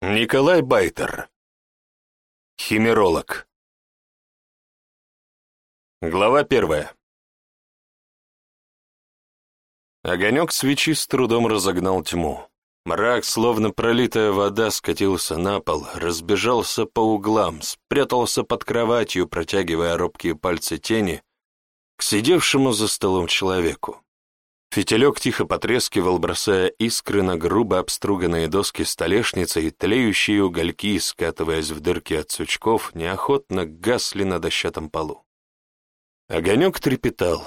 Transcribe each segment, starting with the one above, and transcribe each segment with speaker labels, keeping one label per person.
Speaker 1: Николай Байтер. Химеролог. Глава первая. Огонек свечи с трудом разогнал тьму. Мрак, словно пролитая вода, скатился на пол, разбежался по углам, спрятался под кроватью, протягивая робкие пальцы тени к сидевшему за столом человеку. Фитилек тихо потрескивал, бросая искры на грубо обструганные доски столешницы, и тлеющие угольки, скатываясь в дырки от сучков, неохотно гасли на дощатом полу. Огонек трепетал.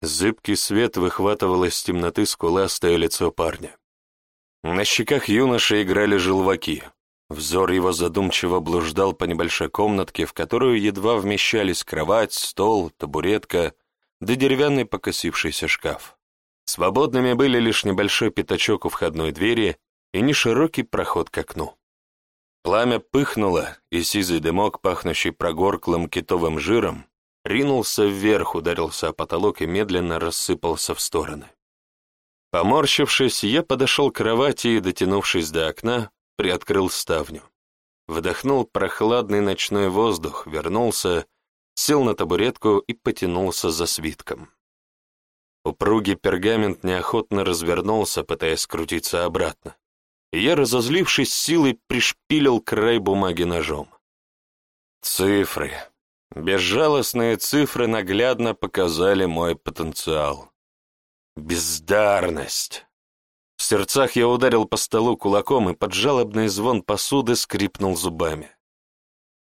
Speaker 1: Зыбкий свет выхватывал из темноты скуластое лицо парня. На щеках юноши играли желваки. Взор его задумчиво блуждал по небольшой комнатке, в которую едва вмещались кровать, стол, табуретка — да деревянный покосившийся шкаф. Свободными были лишь небольшой пятачок у входной двери и неширокий проход к окну. Пламя пыхнуло, и сизый дымок, пахнущий прогорклым китовым жиром, ринулся вверх, ударился о потолок и медленно рассыпался в стороны. Поморщившись, я подошел к кровати и, дотянувшись до окна, приоткрыл ставню. Вдохнул прохладный ночной воздух, вернулся сел на табуретку и потянулся за свитком. Упругий пергамент неохотно развернулся, пытаясь скрутиться обратно, я, разозлившись силой, пришпилил край бумаги ножом. Цифры. Безжалостные цифры наглядно показали мой потенциал. Бездарность. В сердцах я ударил по столу кулаком и под жалобный звон посуды скрипнул зубами.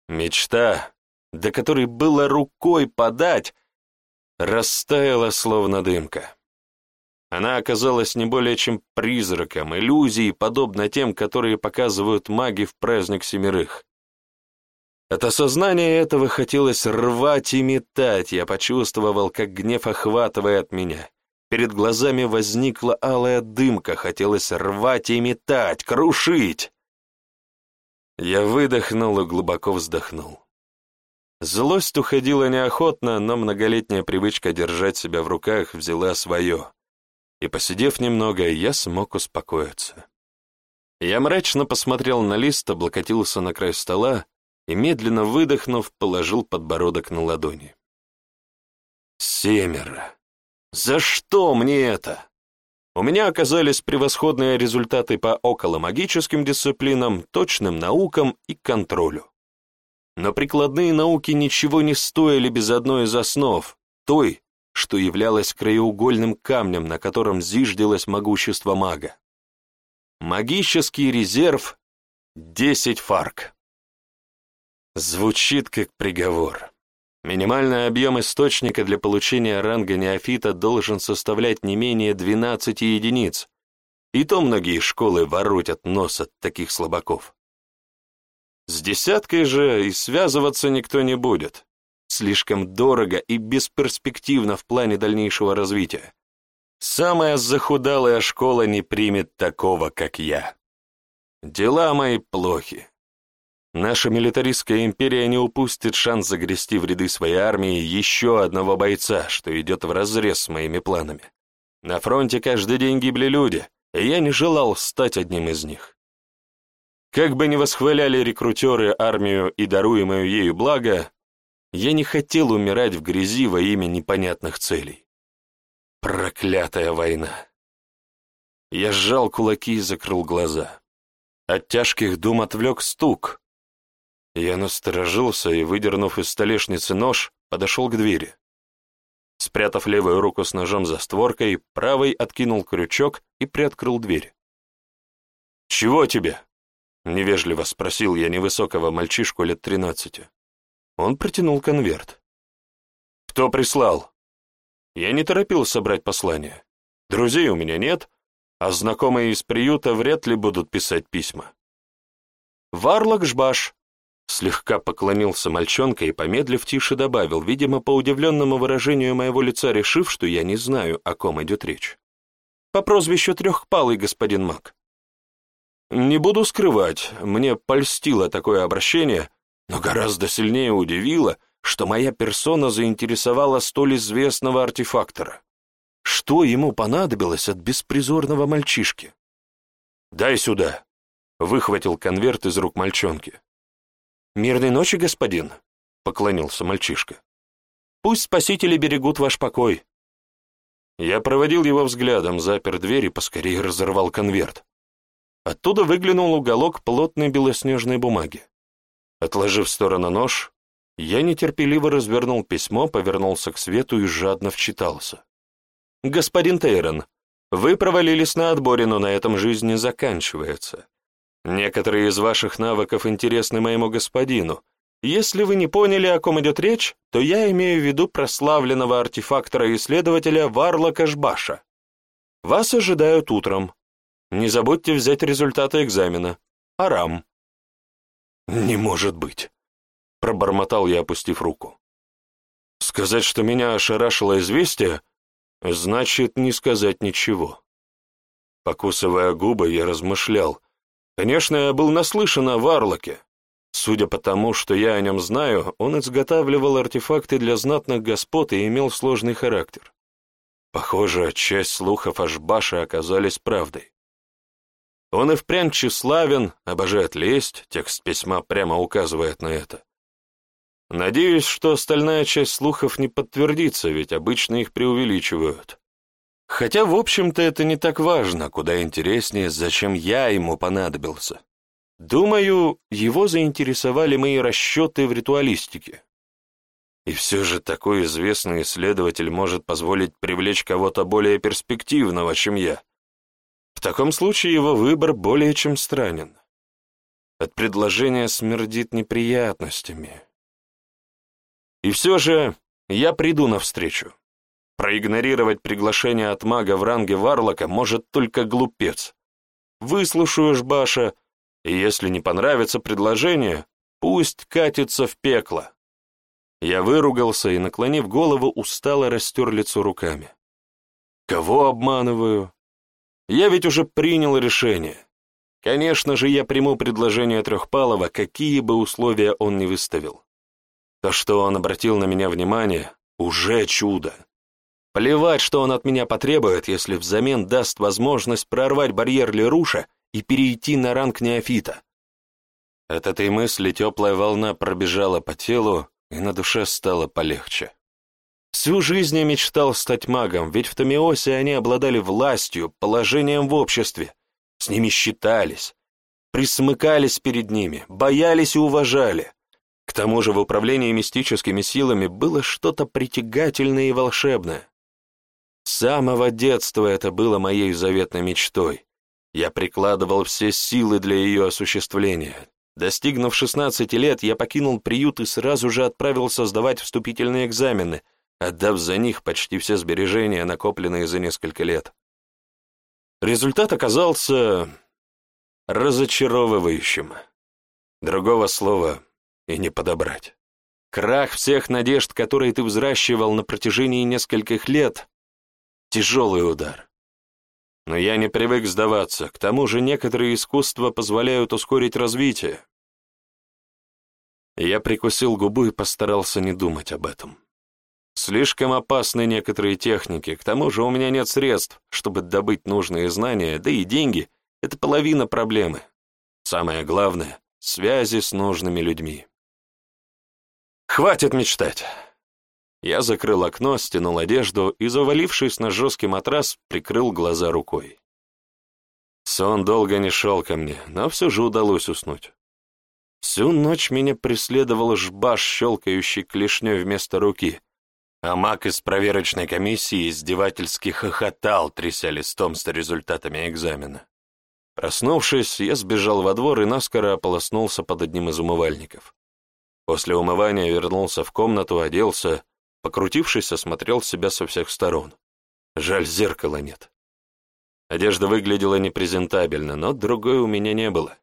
Speaker 1: Мечта, до которой было рукой подать, растаяла словно дымка. Она оказалась не более чем призраком, иллюзией, подобно тем, которые показывают маги в праздник семерых. От осознания этого хотелось рвать и метать, я почувствовал, как гнев охватывает меня. Перед глазами возникла алая дымка, хотелось рвать и метать, крушить. Я выдохнул и глубоко вздохнул. Злость уходила неохотно, но многолетняя привычка держать себя в руках взяла свое. И, посидев немного, я смог успокоиться. Я мрачно посмотрел на лист, облокотился на край стола и, медленно выдохнув, положил подбородок на ладони. Семеро. За что мне это? У меня оказались превосходные результаты по околомагическим дисциплинам, точным наукам и контролю. Но прикладные науки ничего не стоили без одной из основ, той, что являлась краеугольным камнем, на котором зиждилось могущество мага. Магический резерв — 10 фарк. Звучит как приговор. Минимальный объем источника для получения ранга неофита должен составлять не менее 12 единиц, и то многие школы воротят нос от таких слабаков. С десяткой же и связываться никто не будет. Слишком дорого и бесперспективно в плане дальнейшего развития. Самая захудалая школа не примет такого, как я. Дела мои плохи. Наша милитаристская империя не упустит шанс загрести в ряды своей армии еще одного бойца, что идет вразрез с моими планами. На фронте каждый день гибли люди, и я не желал стать одним из них. Как бы ни восхваляли рекрутеры армию и даруемое ею благо, я не хотел умирать в грязи во имя непонятных целей. Проклятая война! Я сжал кулаки и закрыл глаза. От тяжких дум отвлек стук. Я насторожился и, выдернув из столешницы нож, подошел к двери. Спрятав левую руку с ножом за створкой, правой откинул крючок и приоткрыл дверь. «Чего тебе?» Невежливо спросил я невысокого мальчишку лет тринадцати. Он протянул конверт. «Кто прислал?» Я не торопился брать послание. Друзей у меня нет, а знакомые из приюта вряд ли будут писать письма. «Варлок Жбаш», — слегка поклонился мальчонка и, помедлив, тише добавил, видимо, по удивленному выражению моего лица, решив, что я не знаю, о ком идет речь. «По прозвищу Трехпалый, господин Мак. Не буду скрывать, мне польстило такое обращение, но гораздо сильнее удивило, что моя персона заинтересовала столь известного артефактора. Что ему понадобилось от беспризорного мальчишки? «Дай сюда!» выхватил конверт из рук мальчонки. «Мирной ночи, господин», — поклонился мальчишка. «Пусть спасители берегут ваш покой». Я проводил его взглядом, запер дверь и поскорее разорвал конверт. Оттуда выглянул уголок плотной белоснежной бумаги. Отложив в сторону нож, я нетерпеливо развернул письмо, повернулся к свету и жадно вчитался. «Господин Тейрон, вы провалились на отборе, но на этом жизнь не заканчивается. Некоторые из ваших навыков интересны моему господину. Если вы не поняли, о ком идет речь, то я имею в виду прославленного артефактора-исследователя Варла Кашбаша. Вас ожидают утром. Не забудьте взять результаты экзамена. Арам». «Не может быть», — пробормотал я, опустив руку. «Сказать, что меня ошарашило известие, значит не сказать ничего». Покусывая губы, я размышлял. Конечно, я был наслышан о Варлоке. Судя по тому, что я о нем знаю, он изготавливал артефакты для знатных господ и имел сложный характер. Похоже, часть слухов о Жбаше оказались правдой. Он и впрямь тщеславен, обожает лесть, текст письма прямо указывает на это. Надеюсь, что остальная часть слухов не подтвердится, ведь обычно их преувеличивают. Хотя, в общем-то, это не так важно, куда интереснее, зачем я ему понадобился. Думаю, его заинтересовали мои расчеты в ритуалистике. И все же такой известный исследователь может позволить привлечь кого-то более перспективного, чем я. В таком случае его выбор более чем странен. От предложения смердит неприятностями. И все же я приду навстречу. Проигнорировать приглашение от мага в ранге Варлока может только глупец. Выслушаю Жбаша, и если не понравится предложение, пусть катится в пекло. Я выругался и, наклонив голову, устало растер лицо руками. Кого обманываю? Я ведь уже принял решение. Конечно же, я приму предложение Трехпалова, какие бы условия он ни выставил. То, что он обратил на меня внимание, уже чудо. Плевать, что он от меня потребует, если взамен даст возможность прорвать барьер Леруша и перейти на ранг неофита. От этой мысли теплая волна пробежала по телу, и на душе стало полегче. Всю жизнь я мечтал стать магом, ведь в Томиосе они обладали властью, положением в обществе. С ними считались, присмыкались перед ними, боялись и уважали. К тому же в управлении мистическими силами было что-то притягательное и волшебное. С самого детства это было моей заветной мечтой. Я прикладывал все силы для ее осуществления. Достигнув 16 лет, я покинул приют и сразу же отправился сдавать вступительные экзамены — отдав за них почти все сбережения, накопленные за несколько лет. Результат оказался разочаровывающим. Другого слова и не подобрать. Крах всех надежд, которые ты взращивал на протяжении нескольких лет — тяжелый удар. Но я не привык сдаваться, к тому же некоторые искусства позволяют ускорить развитие. Я прикусил губу и постарался не думать об этом. Слишком опасны некоторые техники, к тому же у меня нет средств, чтобы добыть нужные знания, да и деньги — это половина проблемы. Самое главное — связи с нужными людьми. Хватит мечтать. Я закрыл окно, стянул одежду и, завалившись на жесткий матрас, прикрыл глаза рукой. Сон долго не шел ко мне, но все же удалось уснуть. Всю ночь меня преследовал жбаш, щелкающий клешней вместо руки — а маг из проверочной комиссии издевательски хохотал, тряся листом с результатами экзамена. Проснувшись, я сбежал во двор и наскоро ополоснулся под одним из умывальников. После умывания вернулся в комнату, оделся, покрутившись, осмотрел себя со всех сторон. Жаль, зеркала нет. Одежда выглядела непрезентабельно, но другой у меня не было.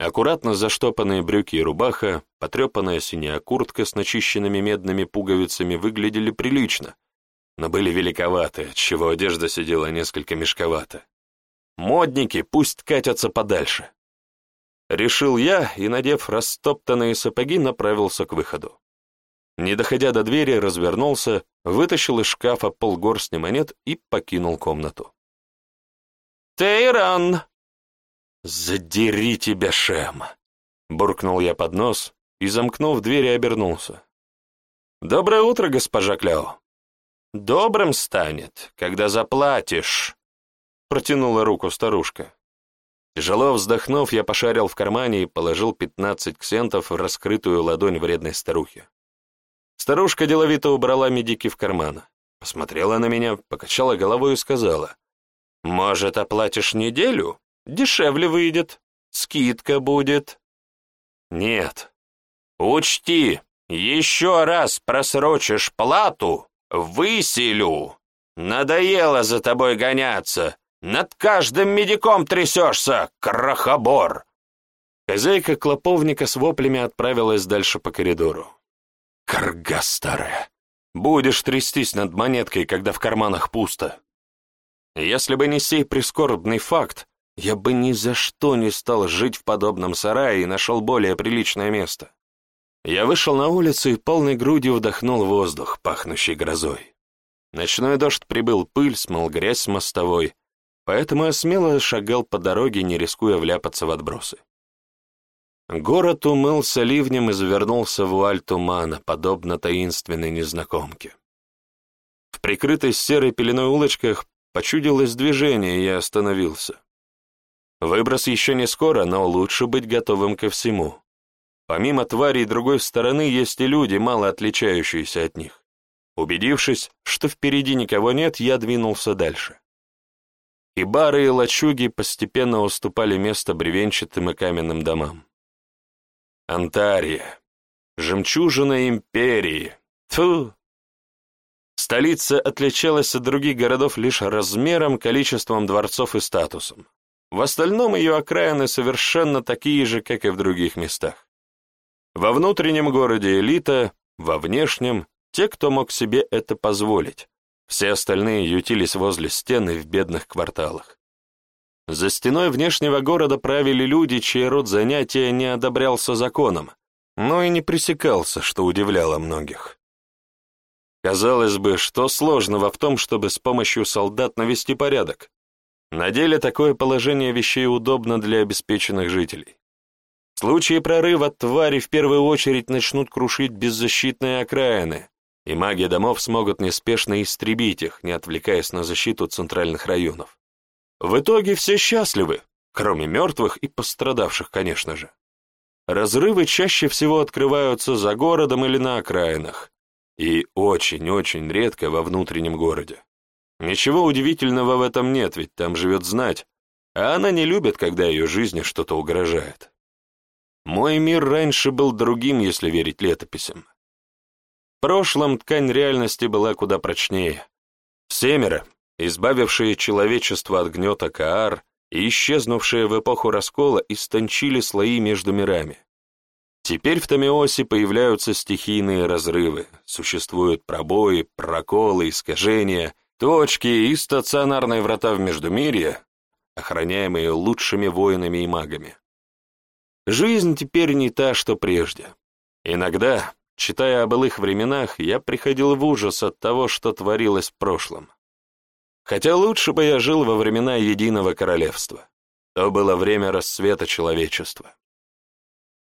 Speaker 1: Аккуратно заштопанные брюки и рубаха, потрепанная синяя куртка с начищенными медными пуговицами выглядели прилично, но были великоваты, отчего одежда сидела несколько мешковато. Модники пусть катятся подальше. Решил я и, надев растоптанные сапоги, направился к выходу. Не доходя до двери, развернулся, вытащил из шкафа полгорстни монет и покинул комнату. «Тейран!» «Задери тебя, Шем!» Буркнул я под нос и, замкнув дверь, обернулся. «Доброе утро, госпожа Кляо!» «Добрым станет, когда заплатишь!» Протянула руку старушка. Тяжело вздохнув, я пошарил в кармане и положил пятнадцать ксентов в раскрытую ладонь вредной старухи. Старушка деловито убрала медики в карман, посмотрела на меня, покачала головой и сказала, «Может, оплатишь неделю? Дешевле выйдет, скидка будет». «Нет. Учти, еще раз просрочишь плату, выселю. Надоело за тобой гоняться, над каждым медиком трясешься, крохобор!» Хозяйка клоповника с воплями отправилась дальше по коридору. «Карга старая! Будешь трястись над монеткой, когда в карманах пусто!» Если бы не сей прискорбный факт, я бы ни за что не стал жить в подобном сарае и нашел более приличное место. Я вышел на улицу и полной грудью вдохнул воздух, пахнущий грозой. Ночной дождь прибыл, пыль смыл грязь с мостовой, поэтому я смело шагал по дороге, не рискуя вляпаться в отбросы. Город умылся ливнем и завернулся в вуаль тумана, подобно таинственной незнакомке. В прикрытой серой пеленой улочках почудилось движение, и я остановился. Выброс еще не скоро, но лучше быть готовым ко всему. Помимо тварей другой стороны есть и люди, мало отличающиеся от них. Убедившись, что впереди никого нет, я двинулся дальше и бары и лачуги постепенно уступали место бревенчатым и каменным домам. Антария. Жемчужина империи. Тьфу! Столица отличалась от других городов лишь размером, количеством дворцов и статусом. В остальном ее окраины совершенно такие же, как и в других местах. Во внутреннем городе элита, во внешнем — те, кто мог себе это позволить, все остальные ютились возле стены в бедных кварталах. За стеной внешнего города правили люди, чей род занятия не одобрялся законом, но и не пресекался, что удивляло многих. Казалось бы, что сложного в том, чтобы с помощью солдат навести порядок? На деле такое положение вещей удобно для обеспеченных жителей. В случае прорыва твари в первую очередь начнут крушить беззащитные окраины, и маги домов смогут неспешно истребить их, не отвлекаясь на защиту центральных районов. В итоге все счастливы, кроме мертвых и пострадавших, конечно же. Разрывы чаще всего открываются за городом или на окраинах, и очень-очень редко во внутреннем городе. Ничего удивительного в этом нет, ведь там живет знать, а она не любит, когда ее жизни что-то угрожает. Мой мир раньше был другим, если верить летописям. В прошлом ткань реальности была куда прочнее. Семеро, избавившие человечество от гнета Каар и исчезнувшие в эпоху раскола, истончили слои между мирами. Теперь в Томиосе появляются стихийные разрывы, существуют пробои, проколы, искажения, точки и стационарные врата в Междумирье, охраняемые лучшими воинами и магами. Жизнь теперь не та, что прежде. Иногда, Читая о былых временах, я приходил в ужас от того, что творилось в прошлом. Хотя лучше бы я жил во времена Единого Королевства. То было время расцвета человечества.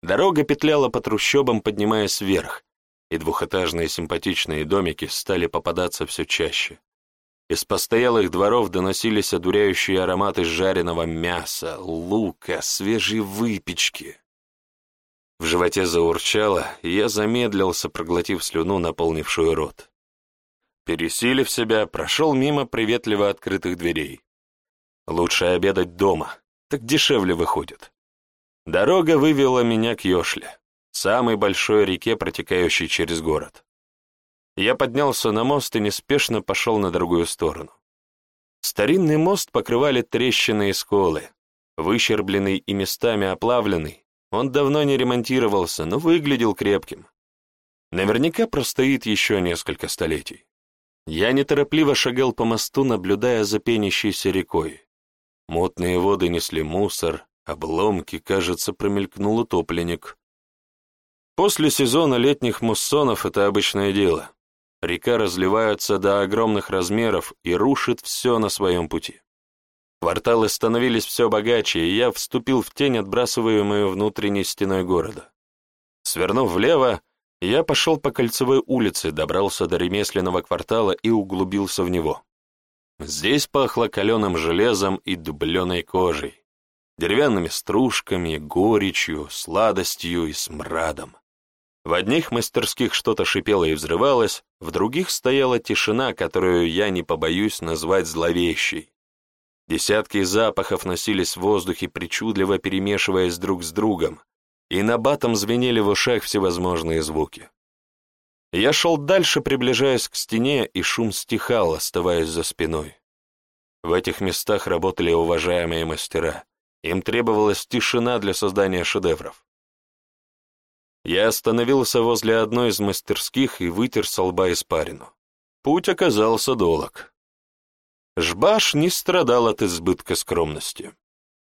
Speaker 1: Дорога петляла по трущобам, поднимаясь вверх, и двухэтажные симпатичные домики стали попадаться все чаще. Из постоялых дворов доносились одуряющие ароматы жареного мяса, лука, свежей выпечки. В животе заурчало, и я замедлился, проглотив слюну, наполнившую рот. Пересилив себя, прошел мимо приветливо открытых дверей. Лучше обедать дома, так дешевле выходит. Дорога вывела меня к Йошле, самой большой реке, протекающей через город. Я поднялся на мост и неспешно пошел на другую сторону. Старинный мост покрывали трещины и сколы, выщербленный и местами оплавленный, он давно не ремонтировался, но выглядел крепким. Наверняка простоит еще несколько столетий. Я неторопливо шагал по мосту, наблюдая за пенящейся рекой. Мутные воды несли мусор, обломки, кажется, промелькнул утопленник. После сезона летних муссонов это обычное дело. Река разливается до огромных размеров и рушит все на своем пути. Кварталы становились все богаче, и я вступил в тень, отбрасываемую внутренней стеной города. Свернув влево, я пошел по кольцевой улице, добрался до ремесленного квартала и углубился в него. Здесь пахло каленым железом и дубленой кожей, деревянными стружками, горечью, сладостью и смрадом. В одних мастерских что-то шипело и взрывалось, в других стояла тишина, которую я не побоюсь назвать зловещей. Десятки запахов носились в воздухе, причудливо перемешиваясь друг с другом, и на батом звенели в ушах всевозможные звуки. Я шел дальше, приближаясь к стене, и шум стихал, оставаясь за спиной. В этих местах работали уважаемые мастера. Им требовалась тишина для создания шедевров. Я остановился возле одной из мастерских и вытер со лба испарину. Путь оказался долог. Жбаш не страдал от избытка скромности.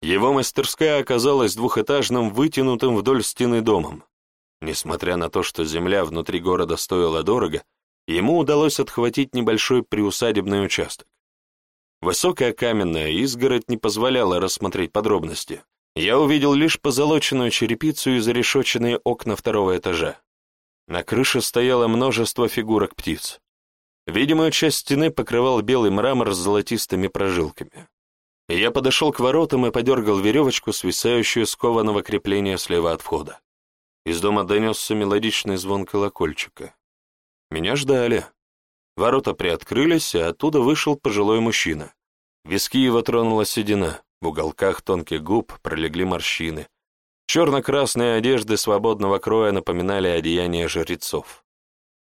Speaker 1: Его мастерская оказалась двухэтажным, вытянутым вдоль стены домом. Несмотря на то, что земля внутри города стоила дорого, ему удалось отхватить небольшой приусадебный участок. Высокая каменная изгородь не позволяла рассмотреть подробности, я увидел лишь позолоченную черепицу и зарешоченные окна второго этажа. На крыше стояло множество фигурок птиц. Видимую часть стены покрывал белый мрамор с золотистыми прожилками. Я подошел к воротам и подергал веревочку, свисающую с кованого крепления слева от входа. Из дома донесся мелодичный звон колокольчика. Меня ждали. Ворота приоткрылись, и оттуда вышел пожилой мужчина. Виски его тронула седина. В уголках тонких губ пролегли морщины. Черно-красные одежды свободного кроя напоминали одеяния жрецов.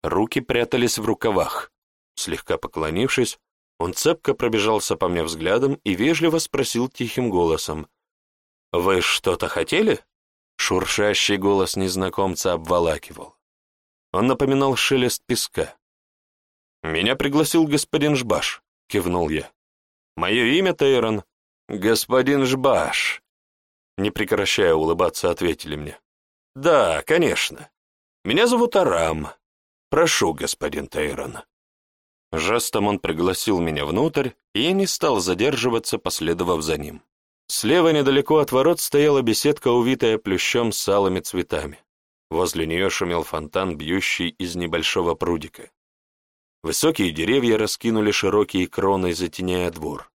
Speaker 1: Руки прятались в рукавах. Слегка поклонившись, он цепко пробежался по мне взглядом и вежливо спросил тихим голосом. «Вы что-то хотели?» Шуршащий голос незнакомца обволакивал. Он напоминал шелест песка. «Меня пригласил господин Жбаш», — кивнул я. «Мое имя Тейрон, «Господин Жбаш», — не прекращая улыбаться, ответили мне. «Да, конечно. Меня зовут Арам. Прошу, господин Тейрон». Жестом он пригласил меня внутрь, и я не стал задерживаться, последовав за ним. Слева недалеко от ворот стояла беседка, увитая плющом с алыми цветами. Возле нее шумел фонтан, бьющий из небольшого прудика. Высокие деревья раскинули широкие кроны, затеняя двор.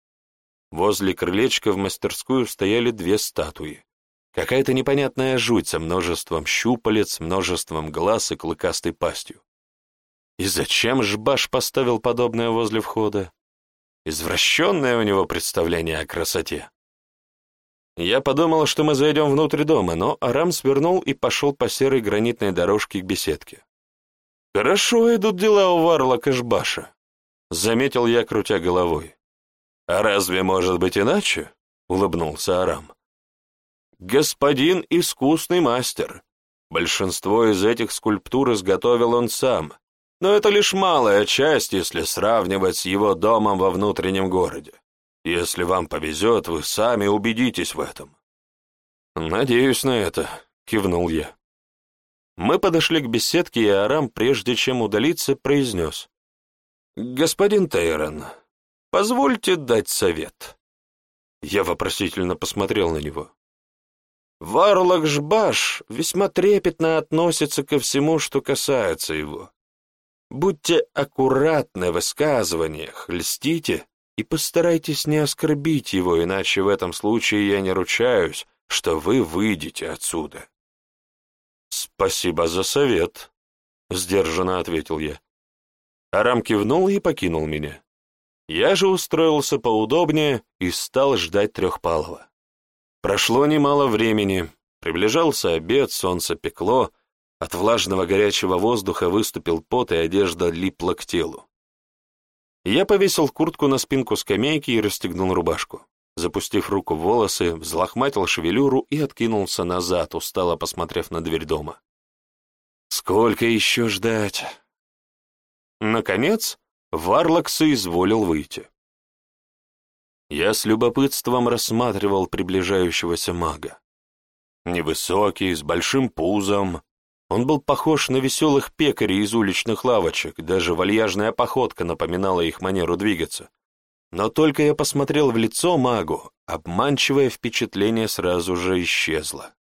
Speaker 1: Возле крылечка в мастерскую стояли две статуи. Какая-то непонятная жуть со множеством щупалец, множеством глаз и клыкастой пастью. И зачем Жбаш поставил подобное возле входа? Извращенное у него представление о красоте. Я подумал, что мы зайдем внутрь дома, но Арам свернул и пошел по серой гранитной дорожке к беседке. «Хорошо идут дела у Варлока Жбаша», — заметил я, крутя головой. «А разве может быть иначе?» — улыбнулся Арам. «Господин искусный мастер. Большинство из этих скульптур изготовил он сам, но это лишь малая часть, если сравнивать с его домом во внутреннем городе. Если вам повезет, вы сами убедитесь в этом». «Надеюсь на это», — кивнул я. Мы подошли к беседке, и Арам, прежде чем удалиться, произнес. «Господин Тейрон, Позвольте дать совет». Я вопросительно посмотрел на него. Варлок Жбаш весьма трепетно относится ко всему, что касается его. Будьте аккуратны в высказываниях, льстите и постарайтесь не оскорбить его, иначе в этом случае я не ручаюсь, что вы выйдете отсюда. «Спасибо за совет», — сдержанно ответил я. Арам кивнул и покинул меня. Я же устроился поудобнее и стал ждать Трехпалова. Прошло немало времени, приближался обед, солнце пекло, от влажного горячего воздуха выступил пот, и одежда липла к телу. Я повесил куртку на спинку скамейки и расстегнул рубашку. Запустив руку в волосы, взлохматил шевелюру и откинулся назад, устало посмотрев на дверь дома. Сколько еще ждать? Наконец, Варлок соизволил выйти. Я с любопытством рассматривал приближающегося мага. Невысокий, с большим пузом. Он был похож на веселых пекарей из уличных лавочек, даже вальяжная походка напоминала их манеру двигаться. Но только я посмотрел в лицо магу, обманчивое впечатление сразу же исчезло.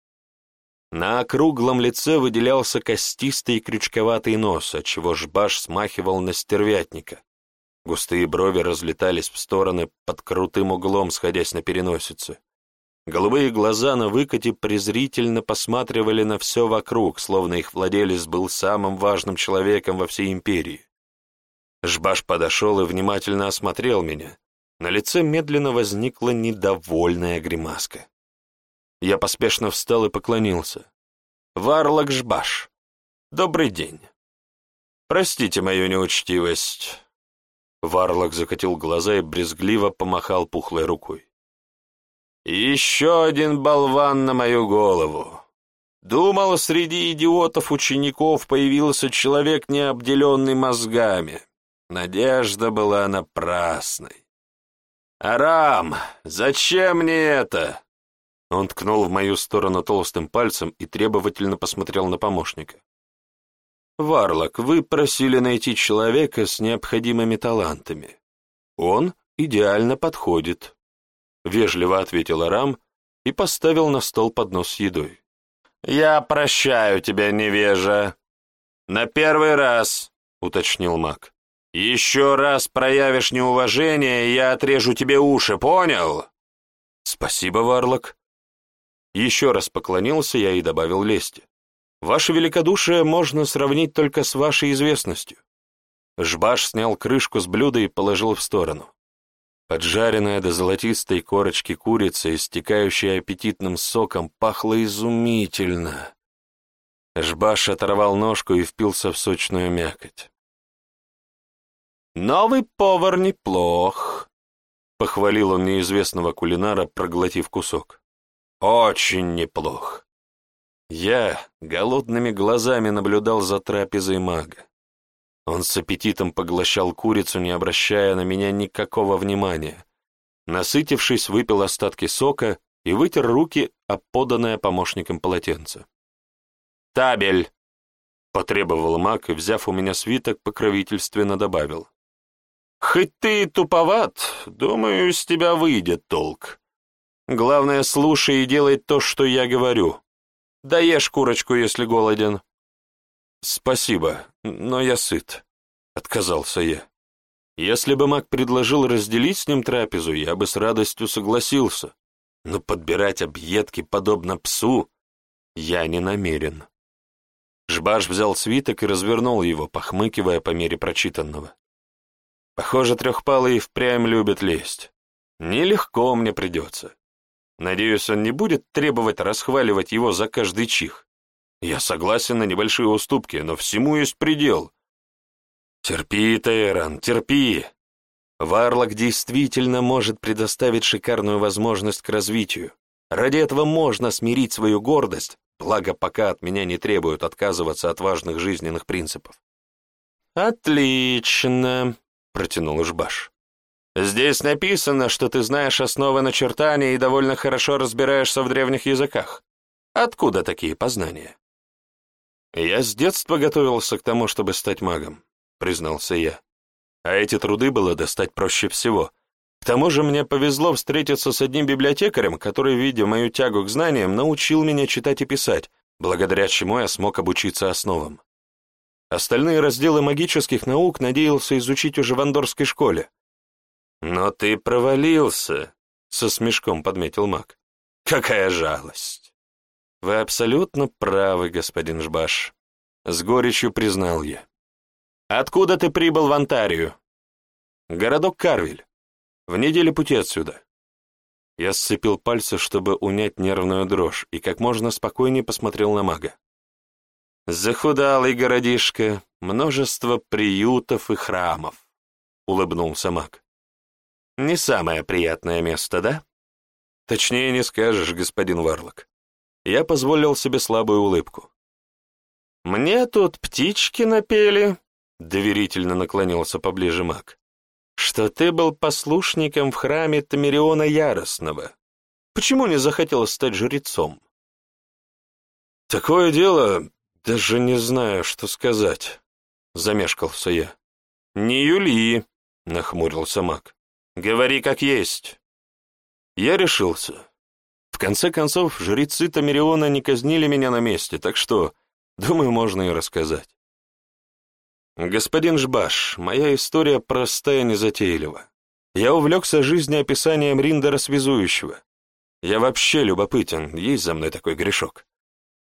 Speaker 1: На округлом лице выделялся костистый и крючковатый нос, отчего жбаш смахивал на стервятника. Густые брови разлетались в стороны под крутым углом, сходясь на переносице. Голубые глаза на выкате презрительно посматривали на все вокруг, словно их владелец был самым важным человеком во всей империи. Жбаш подошел и внимательно осмотрел меня. На лице медленно возникла недовольная гримаска. Я поспешно встал и поклонился. «Варлок Жбаш, добрый день. Простите мою неучтивость». Варлок закатил глаза и брезгливо помахал пухлой рукой. «Еще один болван на мою голову. Думал, среди идиотов-учеников появился человек, не обделенный мозгами. Надежда была напрасной. «Арам, зачем мне это?» Он ткнул в мою сторону толстым пальцем и требовательно посмотрел на помощника. «Варлок, вы просили найти человека с необходимыми талантами. Он идеально подходит», — вежливо ответил Арам и поставил на стол поднос с едой. «Я прощаю тебя, невежа. На первый раз», — уточнил маг. «Еще раз проявишь неуважение, я отрежу тебе уши, понял?» «Спасибо, Варлок». Еще раз поклонился я и добавил лести. «Ваше великодушие можно сравнить только с вашей известностью». Жбаш снял крышку с блюда и положил в сторону. Поджаренная до золотистой корочки курица, истекающая аппетитным соком, пахла изумительно. Жбаш оторвал ножку и впился в сочную мякоть. «Новый повар неплох», — похвалил он неизвестного кулинара, проглотив кусок. «Очень неплох». Я голодными глазами наблюдал за трапезой мага. Он с аппетитом поглощал курицу, не обращая на меня никакого внимания. Насытившись, выпил остатки сока и вытер руки о поданное помощником полотенце. «Табель!» — потребовал маг и, взяв у меня свиток, покровительственно добавил. Хоть ты и туповат, думаю, из тебя выйдет толк. Главное, слушай и делай то, что я говорю. Даешь курочку, если голоден. Спасибо, но я сыт, — отказался я. Если бы маг предложил разделить с ним трапезу, я бы с радостью согласился. Но подбирать объедки, подобно псу, я не намерен. Жбаш взял свиток и развернул его, похмыкивая по мере прочитанного. Похоже, трехпалый и впрямь любит лезть. Нелегко мне придется. Надеюсь, он не будет требовать расхваливать его за каждый чих. Я согласен на небольшие уступки, но всему есть предел. Терпи, Тейран, терпи. Варлок действительно может предоставить шикарную возможность к развитию. Ради этого можно смирить свою гордость, благо пока от меня не требуют отказываться от важных жизненных принципов. «Отлично», — протянул Жбаш. «Здесь написано, что ты знаешь основы начертания и довольно хорошо разбираешься в древних языках. Откуда такие познания?» «Я с детства готовился к тому, чтобы стать магом», — признался я. «А эти труды было достать проще всего. К тому же мне повезло встретиться с одним библиотекарем, который, видя мою тягу к знаниям, научил меня читать и писать, благодаря чему я смог обучиться основам. Остальные разделы магических наук надеялся изучить уже в Андорской школе. «Но ты провалился», — со смешком подметил маг. «Какая жалость!» «Вы абсолютно правы, господин Жбаш», — с горечью признал я. «Откуда ты прибыл в Антарию?» «Городок Карвель. В неделе пути отсюда». Я сцепил пальцы, чтобы унять нервную дрожь, и как можно спокойнее посмотрел на мага. «Захудалый городишко, множество приютов и храмов», — улыбнулся маг. «Не самое приятное место, да?» «Точнее не скажешь, господин Варлок». Я позволил себе слабую улыбку. «Мне тут птички напели», — доверительно наклонился поближе маг, «что ты был послушником в храме Тамириона Яростного. Почему не захотел стать жрецом?» «Такое дело, «Даже не знаю, что сказать», — замешкался я. «Не Юли», — нахмурился маг. Говори как есть. Я решился. В конце концов, жрецы Тамериона не казнили меня на месте, так что, думаю, можно и рассказать. Господин Жбаш, моя история простая и незатейлива. Я увлекся жизнеописанием Риндера Связующего. Я вообще любопытен, есть за мной такой грешок.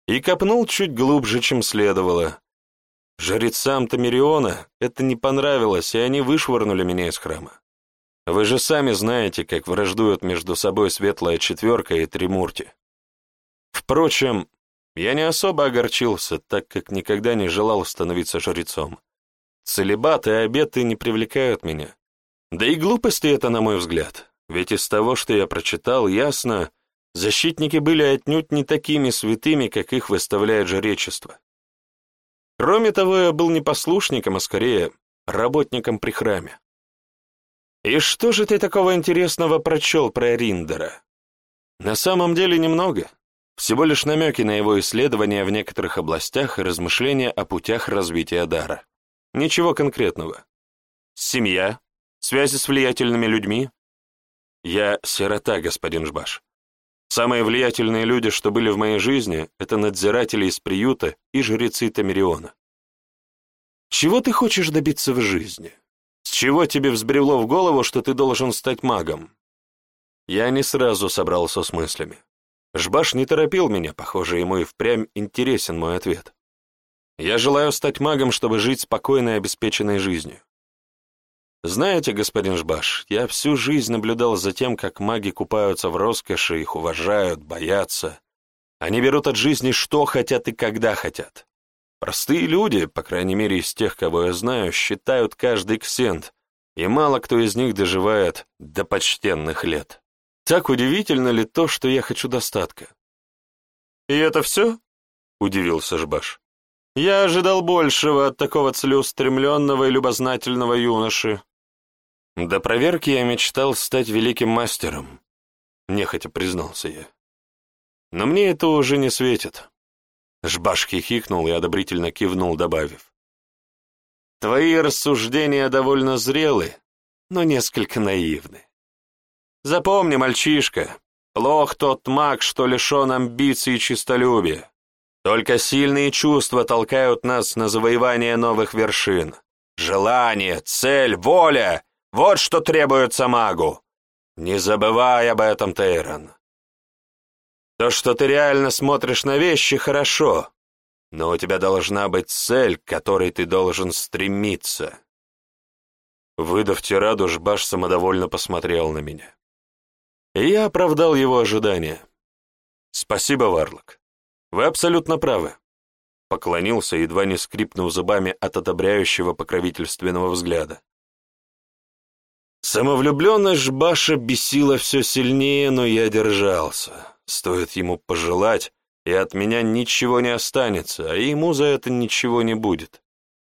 Speaker 1: И копнул чуть глубже, чем следовало. Жрецам Тамериона это не понравилось, и они вышвырнули меня из храма. Вы же сами знаете, как враждуют между собой Светлая Четверка и Тримурти. Впрочем, я не особо огорчился, так как никогда не желал становиться жрецом. Целебат и обеты не привлекают меня. Да и глупости это, на мой взгляд. Ведь из того, что я прочитал, ясно, защитники были отнюдь не такими святыми, как их выставляет жречество. Кроме того, я был не послушником, а скорее работником при храме. «И что же ты такого интересного прочел про Риндера?» «На самом деле немного. Всего лишь намеки на его исследования в некоторых областях и размышления о путях развития дара. Ничего конкретного. Семья, связи с влиятельными людьми. Я сирота, господин Жбаш. Самые влиятельные люди, что были в моей жизни, это надзиратели из приюта и жрецы Тамериона. Чего ты хочешь добиться в жизни? Чего тебе взбрело в голову, что ты должен стать магом? Я не сразу собрался с мыслями. Жбаш не торопил меня, похоже, ему и впрямь интересен мой ответ. Я желаю стать магом, чтобы жить спокойной и обеспеченной жизнью. Знаете, господин Жбаш, я всю жизнь наблюдал за тем, как маги купаются в роскоши, их уважают, боятся. Они берут от жизни что хотят и когда хотят. Простые люди, по крайней мере из тех, кого я знаю, считают каждый ксент, и мало кто из них доживает до почтенных лет. Так удивительно ли то, что я хочу достатка? «И это все?» — удивился Жбаш. «Я ожидал большего от такого целеустремленного и любознательного юноши». До проверки я мечтал стать великим мастером, нехотя признался я. Но мне это уже не светит. Жбаш хихикнул и одобрительно кивнул, добавив. Твои рассуждения довольно зрелы, но несколько наивны. Запомни, мальчишка, плох тот маг, что лишен амбиций и честолюбия. Только сильные чувства толкают нас на завоевание новых вершин. Желание, цель, воля вот что требуется магу. Не забывай об этом, Тейрон. То, что ты реально смотришь на вещи, хорошо, но у тебя должна быть цель, к которой ты должен стремиться. Выдав тираду, Жбаш самодовольно посмотрел на меня. И я оправдал его ожидания. «Спасибо, Варлок. Вы абсолютно правы». Поклонился, едва не скрипнув зубами от одобряющего покровительственного взгляда. Самовлюбленность Жбаша бесила все сильнее, но я держался. Стоит ему пожелать, и от меня ничего не останется, а ему за это ничего не будет.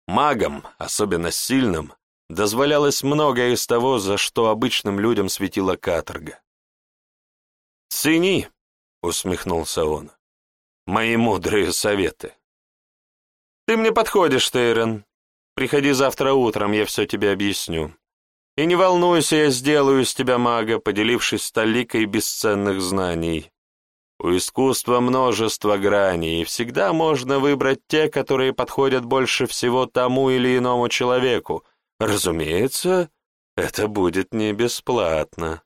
Speaker 1: Магам, особенно сильным, дозволялось многое из того, за что обычным людям светила каторга. «Цени», — усмехнулся он, — «мои мудрые советы». «Ты мне подходишь, Тейрон. Приходи завтра утром, я все тебе объясню. И не волнуйся, я сделаю из тебя мага, поделившись столикой бесценных знаний. У искусства множество граней, и всегда можно выбрать те, которые подходят больше всего тому или иному человеку. Разумеется, это будет не бесплатно.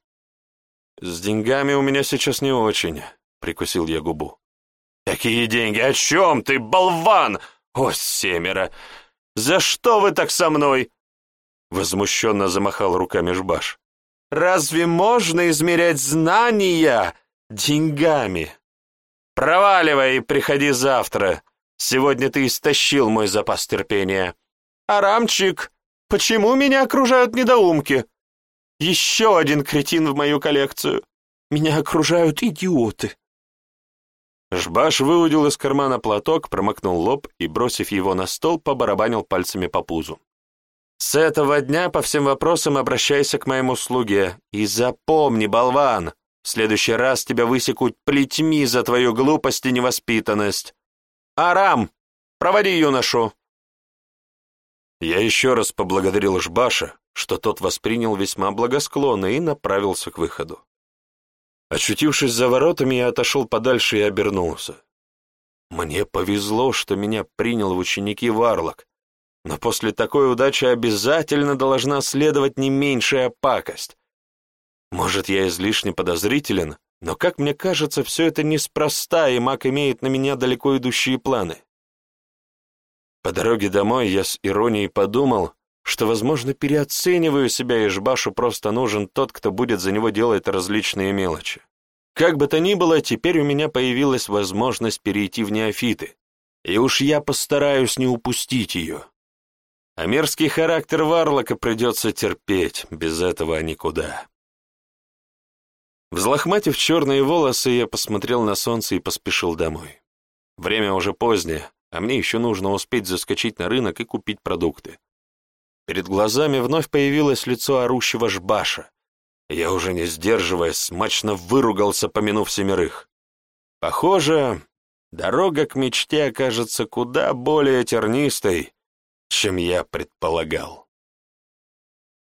Speaker 1: С деньгами у меня сейчас не очень, — прикусил я губу. Какие деньги? О чем ты, болван? О, семеро! За что вы так со мной? Возмущенно замахал руками Жбаш. «Разве можно измерять знания деньгами? Проваливай и приходи завтра. Сегодня ты истощил мой запас терпения. Арамчик, почему меня окружают недоумки? Еще один кретин в мою коллекцию. Меня окружают идиоты». Жбаш выудил из кармана платок, промокнул лоб и, бросив его на стол, побарабанил пальцами по пузу. С этого дня по всем вопросам обращайся к моему слуге. И запомни, болван, в следующий раз тебя высекут плетьми за твою глупость и невоспитанность. Арам, проводи юношу. Я еще раз поблагодарил Жбаша, что тот воспринял весьма благосклонно и направился к выходу. Очутившись за воротами, я отошел подальше и обернулся. Мне повезло, что меня принял в ученики Варлок, но после такой удачи обязательно должна следовать не меньшая пакость. Может, я излишне подозрителен, но, как мне кажется, все это неспроста, и маг имеет на меня далеко идущие планы. По дороге домой я с иронией подумал, что, возможно, переоцениваю себя, и Жбашу просто нужен тот, кто будет за него делать различные мелочи. Как бы то ни было, теперь у меня появилась возможность перейти в неофиты, и уж я постараюсь не упустить ее. А мерзкий характер Варлока придется терпеть, без этого никуда. Взлохматив черные волосы, я посмотрел на солнце и поспешил домой. Время уже позднее, а мне еще нужно успеть заскочить на рынок и купить продукты. Перед глазами вновь появилось лицо орущего жбаша, я уже не сдерживаясь, смачно выругался, помянув семерых. Похоже, дорога к мечте окажется куда более тернистой, чем я предполагал.